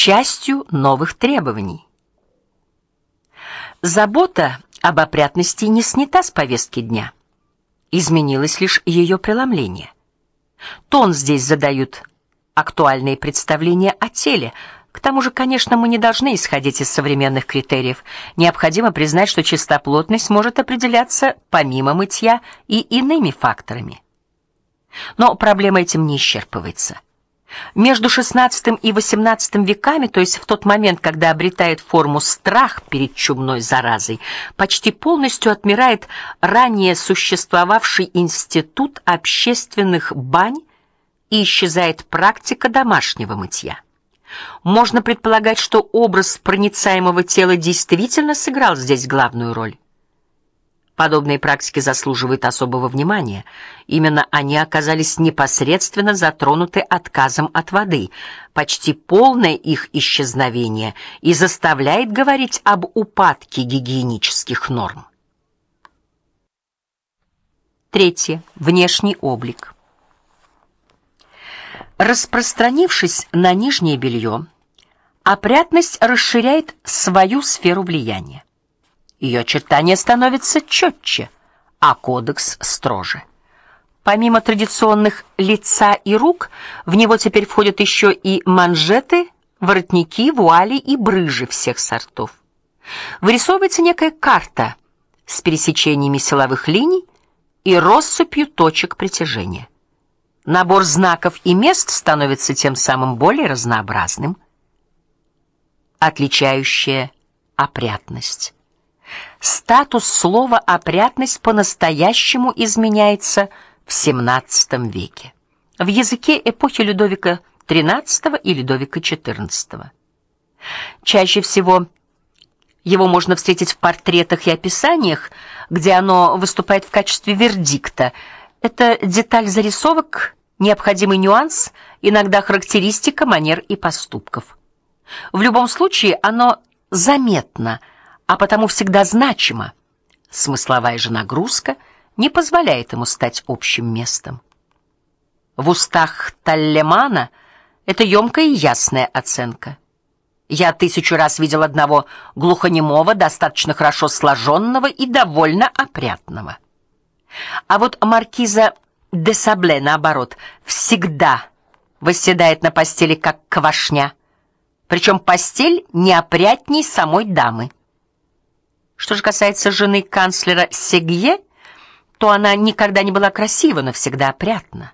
частью новых требований. Забота об опрятности не снята с повестки дня. Изменилось лишь ее преломление. Тон здесь задают актуальные представления о теле. К тому же, конечно, мы не должны исходить из современных критериев. Необходимо признать, что чистоплотность может определяться помимо мытья и иными факторами. Но проблема этим не исчерпывается. Между XVI и XVIII веками, то есть в тот момент, когда обретает форму страх перед чумной заразой, почти полностью отмирает ранее существовавший институт общественных бань и исчезает практика домашнего мытья. Можно предполагать, что образ проницаемого тела действительно сыграл здесь главную роль. Подобные практики заслуживают особого внимания. Именно они оказались непосредственно затронуты отказом от воды. Почти полное их исчезновение и заставляет говорить об упадке гигиенических норм. Третье. Внешний облик. Распространившись на нижнее белье, опрятность расширяет свою сферу влияния ее очертания становятся четче, а кодекс строже. Помимо традиционных лица и рук, в него теперь входят еще и манжеты, воротники, вуали и брыжи всех сортов. Вырисовывается некая карта с пересечениями силовых линий и россыпью точек притяжения. Набор знаков и мест становится тем самым более разнообразным, отличающее опрятность. Статус слова опрятность по-настоящему изменяется в XVII веке. В языке эпохи Людовика XIII и Людовика XIV. Чаще всего его можно встретить в портретах и описаниях, где оно выступает в качестве вердикта. Это деталь зарисовок, необходимый нюанс, иногда характеристика манер и поступков. В любом случае оно заметно а потому всегда значимо. Смысловая же нагрузка не позволяет ему стать общим местом. В устах Таллемана это ёмкая и ясная оценка. Я тысячу раз видел одного глухонемого, достаточно хорошо сложенного и довольно опрятного. А вот маркиза де Сабле наоборот, всегда восседает на постели как квашня. Причем постель не опрятней самой дамы. Что же касается жены канцлера Сегье, то она никогда не была красива, но всегда опрятна.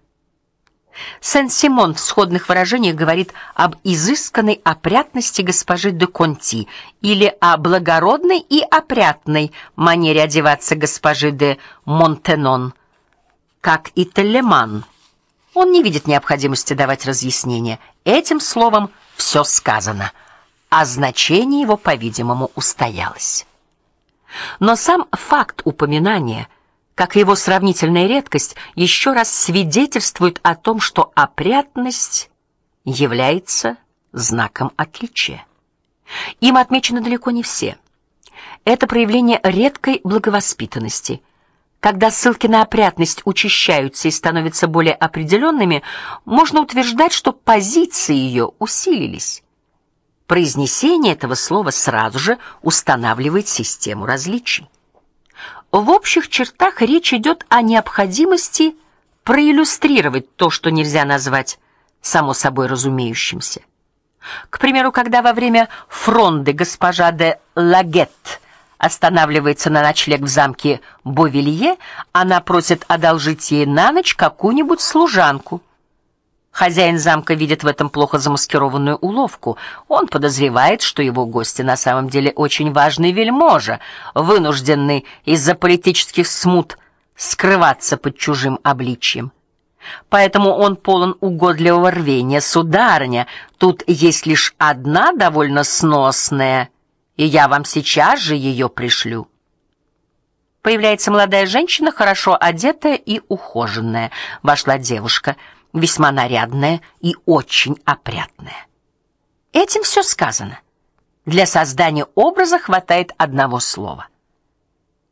Сен-Симон в сходных выражениях говорит об изысканной опрятности госпожи де Конти или о благородной и опрятной манере одеваться госпожи де Монтенон, как и Телеман. Он не видит необходимости давать разъяснения. Этим словом все сказано, а значение его, по-видимому, устоялось. Но сам факт упоминания, как и его сравнительная редкость, еще раз свидетельствует о том, что опрятность является знаком отличия. Им отмечены далеко не все. Это проявление редкой благовоспитанности. Когда ссылки на опрятность учащаются и становятся более определенными, можно утверждать, что позиции ее усилились. Произнесение этого слова сразу же устанавливает систему различий. В общих чертах речь идет о необходимости проиллюстрировать то, что нельзя назвать само собой разумеющимся. К примеру, когда во время фронды госпожа де Лагет останавливается на ночлег в замке Бовилье, она просит одолжить ей на ночь какую-нибудь служанку. Хозяин замка видит в этом плохо замаскированную уловку. Он подозревает, что его гости на самом деле очень важный вельможа, вынужденный из-за политических смут скрываться под чужим обличием. Поэтому он полон угодливого рвения, сударыня. Тут есть лишь одна довольно сносная, и я вам сейчас же ее пришлю. Появляется молодая женщина, хорошо одетая и ухоженная. Вошла девушка весьма нарядная и очень опрятная. Этим все сказано. Для создания образа хватает одного слова.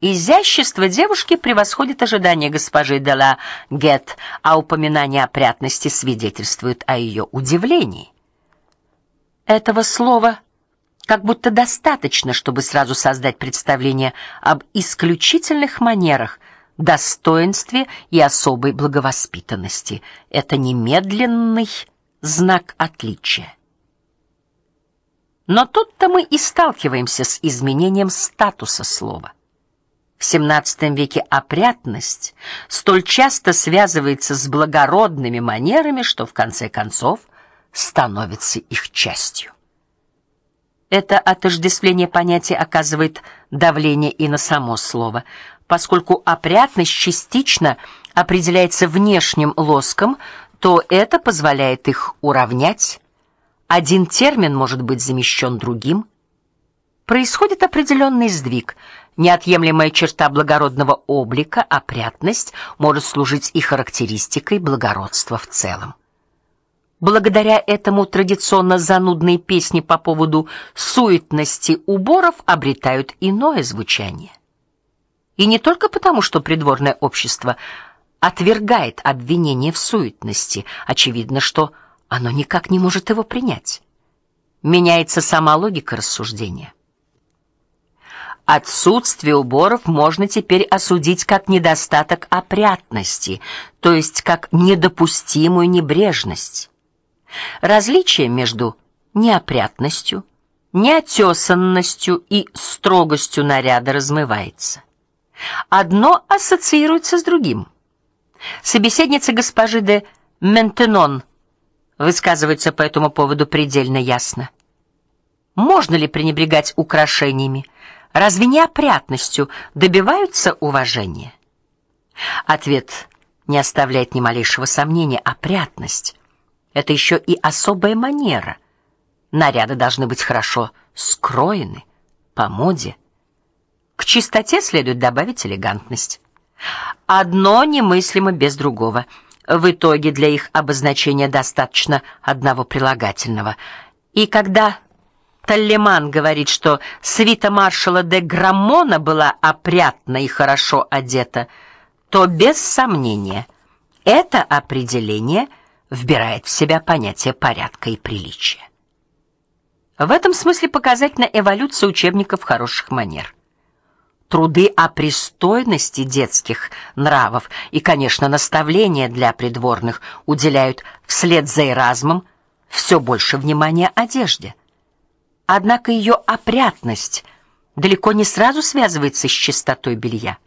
Изящество девушки превосходит ожидания госпожи Дела Гет, а упоминание опрятности свидетельствует о ее удивлении. Этого слова как будто достаточно, чтобы сразу создать представление об исключительных манерах, достоинстве и особой благовоспитанности. Это немедленный знак отличия. Но тут-то мы и сталкиваемся с изменением статуса слова. В XVII веке опрятность столь часто связывается с благородными манерами, что в конце концов становится их частью. Это отождествление понятия оказывает давление и на само слово, поскольку опрятность частично определяется внешним лоском, то это позволяет их уравнять. Один термин может быть замещен другим. Происходит определенный сдвиг. Неотъемлемая черта благородного облика, опрятность, может служить и характеристикой благородства в целом. Благодаря этому традиционно занудные песни по поводу суетности уборов обретают иное звучание. И не только потому, что придворное общество отвергает обвинение в суетности, очевидно, что оно никак не может его принять. Меняется сама логика рассуждения. Отсутствие уборов можно теперь осудить как недостаток опрятности, то есть как недопустимую небрежность. Различие между неопрятностью, неотесанностью и строгостью наряда размывается. Одно ассоциируется с другим. Собеседница госпожи де Ментенон высказывается по этому поводу предельно ясно. Можно ли пренебрегать украшениями? Разве не опрятностью добиваются уважения? Ответ не оставляет ни малейшего сомнения: опрятность это еще и особая манера. Наряды должны быть хорошо скроены по моде. К чистоте следует добавить элегантность. Одно немыслимо без другого. В итоге для их обозначения достаточно одного прилагательного. И когда Таллеман говорит, что свита маршала де Граммона была опрятна и хорошо одета, то без сомнения это определение – вбирает в себя понятие порядка и приличия. В этом смысле показательна эволюция учебников хороших манер. Труды о пристойности детских нравов и, конечно, наставления для придворных уделяют вслед за Эразмом все больше внимания одежде. Однако ее опрятность далеко не сразу связывается с чистотой белья.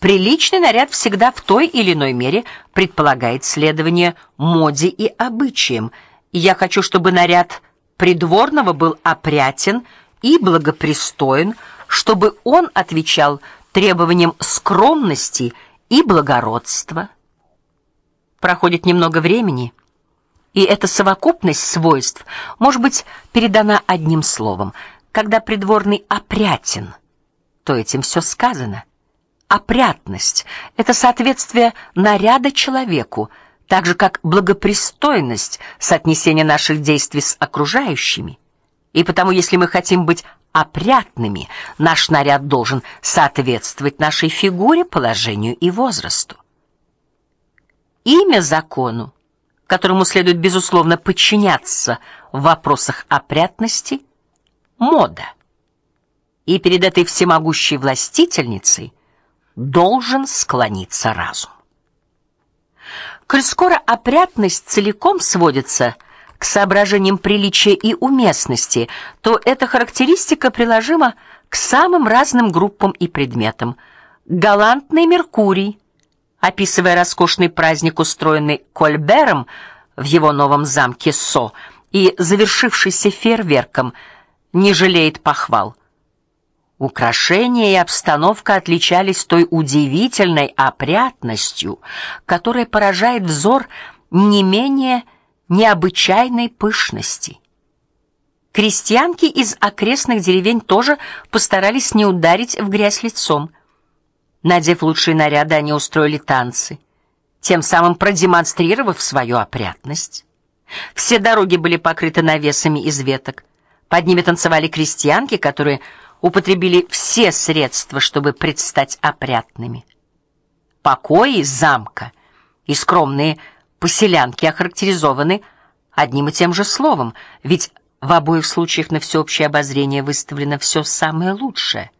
Приличный наряд всегда в той или иной мере предполагает следование моде и обычаям. И я хочу, чтобы наряд придворного был опрятен и благопристоен, чтобы он отвечал требованиям скромности и благородства. Проходит немного времени, и эта совокупность свойств может быть передана одним словом. Когда придворный опрятен, то этим все сказано опрятность это соответствие наряда человеку, так же как благопристойность соотнесение наших действий с окружающими. И потому, если мы хотим быть опрятными, наш наряд должен соответствовать нашей фигуре, положению и возрасту. Имя закону, которому следует безусловно подчиняться в вопросах опрятности мода. И перед этой всемогущей властительницей должен склониться разум. Коль скоро опрятность целиком сводится к соображениям приличия и уместности, то эта характеристика приложима к самым разным группам и предметам. Галантный Меркурий, описывая роскошный праздник, устроенный Кольбером в его новом замке Со и завершившийся фейерверком, не жалеет похвал. Украшения и обстановка отличались той удивительной опрятностью, которая поражает взор не менее необычайной пышности. Крестьянки из окрестных деревень тоже постарались не ударить в грязь лицом. Надев лучшие наряды, они устроили танцы, тем самым продемонстрировав свою опрятность. Все дороги были покрыты навесами из веток. Под ними танцевали крестьянки, которые употребили все средства, чтобы предстать опрятными. Покои замка и скромные поселянки охарактеризованы одним и тем же словом, ведь В обоих случаях на всеобщее обозрение выставлено все самое лучшее.